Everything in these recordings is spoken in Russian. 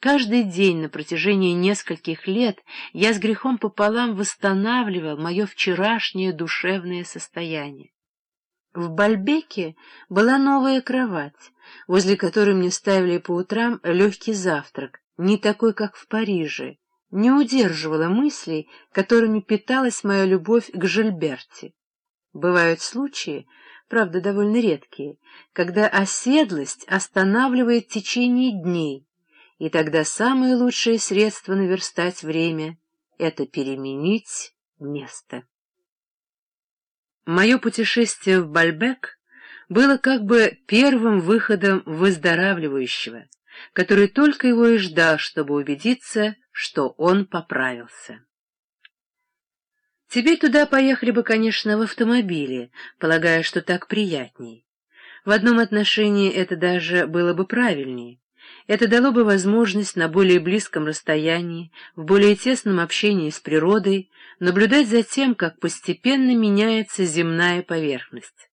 Каждый день на протяжении нескольких лет я с грехом пополам восстанавливал мое вчерашнее душевное состояние. В Бальбеке была новая кровать, возле которой мне ставили по утрам легкий завтрак, не такой, как в Париже, не удерживала мыслей, которыми питалась моя любовь к Жильберте. Бывают случаи, правда довольно редкие, когда оседлость останавливает течение дней, и тогда самое лучшее средство наверстать время — это переменить место. Мое путешествие в Бальбек было как бы первым выходом выздоравливающего, который только его и ждал, чтобы убедиться, что он поправился. Теперь туда поехали бы, конечно, в автомобиле, полагая, что так приятней. В одном отношении это даже было бы правильнее. Это дало бы возможность на более близком расстоянии, в более тесном общении с природой, наблюдать за тем, как постепенно меняется земная поверхность.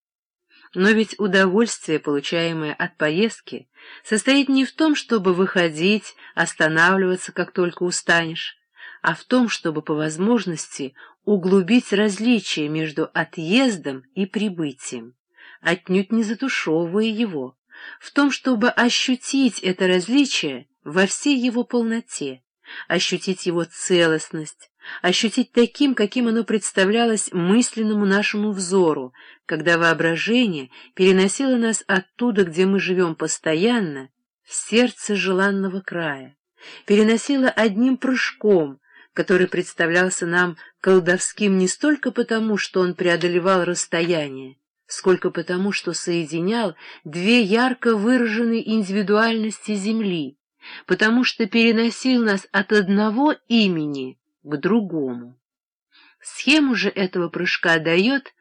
Но ведь удовольствие, получаемое от поездки, состоит не в том, чтобы выходить, останавливаться, как только устанешь, а в том, чтобы по возможности углубить различие между отъездом и прибытием, отнюдь не затушевывая его в том, чтобы ощутить это различие во всей его полноте, ощутить его целостность, ощутить таким, каким оно представлялось мысленному нашему взору, когда воображение переносило нас оттуда, где мы живем постоянно, в сердце желанного края, переносило одним прыжком, который представлялся нам колдовским не столько потому, что он преодолевал расстояние, сколько потому, что соединял две ярко выраженные индивидуальности Земли, потому что переносил нас от одного имени к другому. Схему же этого прыжка дает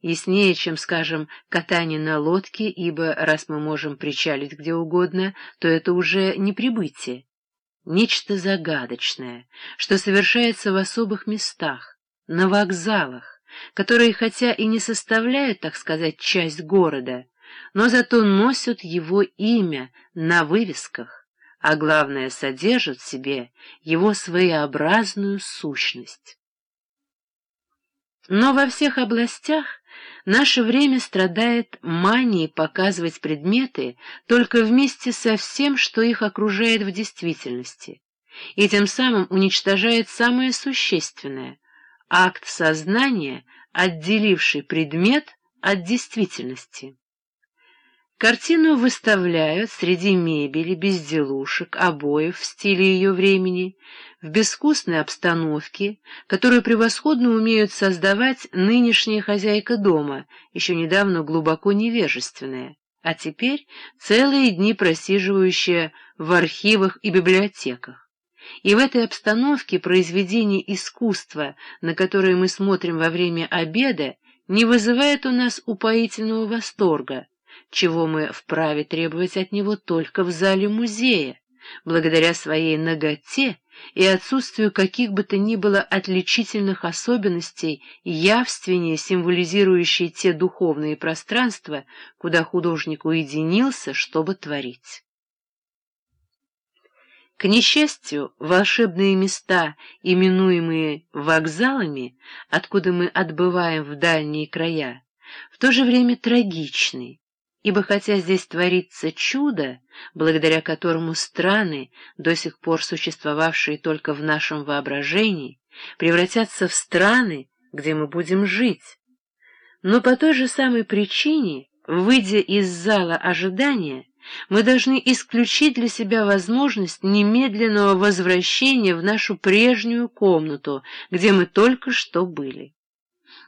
яснее, чем, скажем, катание на лодке, ибо раз мы можем причалить где угодно, то это уже не прибытие. Нечто загадочное, что совершается в особых местах, на вокзалах, которые хотя и не составляют, так сказать, часть города, но зато носят его имя на вывесках, а главное, содержат в себе его своеобразную сущность. Но во всех областях наше время страдает манией показывать предметы только вместе со всем, что их окружает в действительности, и тем самым уничтожает самое существенное, акт сознания, отделивший предмет от действительности. Картину выставляют среди мебели, безделушек, обоев в стиле ее времени, в безвкусной обстановке, которую превосходно умеют создавать нынешняя хозяйка дома, еще недавно глубоко невежественная, а теперь целые дни просиживающая в архивах и библиотеках. И в этой обстановке произведение искусства, на которое мы смотрим во время обеда, не вызывает у нас упоительного восторга, чего мы вправе требовать от него только в зале музея, благодаря своей наготе и отсутствию каких бы то ни было отличительных особенностей, явственнее символизирующие те духовные пространства, куда художник уединился, чтобы творить. К несчастью, волшебные места, именуемые вокзалами, откуда мы отбываем в дальние края, в то же время трагичны, ибо хотя здесь творится чудо, благодаря которому страны, до сих пор существовавшие только в нашем воображении, превратятся в страны, где мы будем жить, но по той же самой причине, выйдя из зала ожидания, мы должны исключить для себя возможность немедленного возвращения в нашу прежнюю комнату, где мы только что были.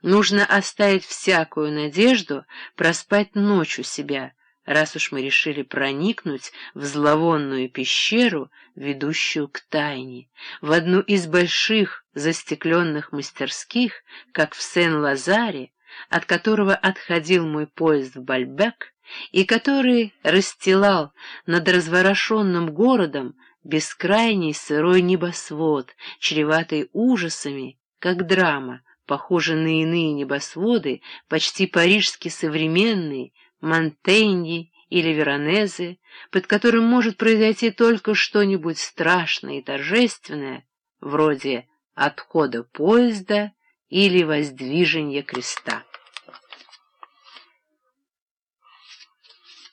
Нужно оставить всякую надежду проспать ночь у себя, раз уж мы решили проникнуть в зловонную пещеру, ведущую к тайне, в одну из больших застекленных мастерских, как в Сен-Лазаре, от которого отходил мой поезд в Бальбек, и который расстилал над разворошенным городом бескрайний сырой небосвод, чреватый ужасами, как драма, похожа на иные небосводы, почти парижски современные, Монтеньи или Веронезы, под которым может произойти только что-нибудь страшное и торжественное, вроде отхода поезда или воздвижения креста.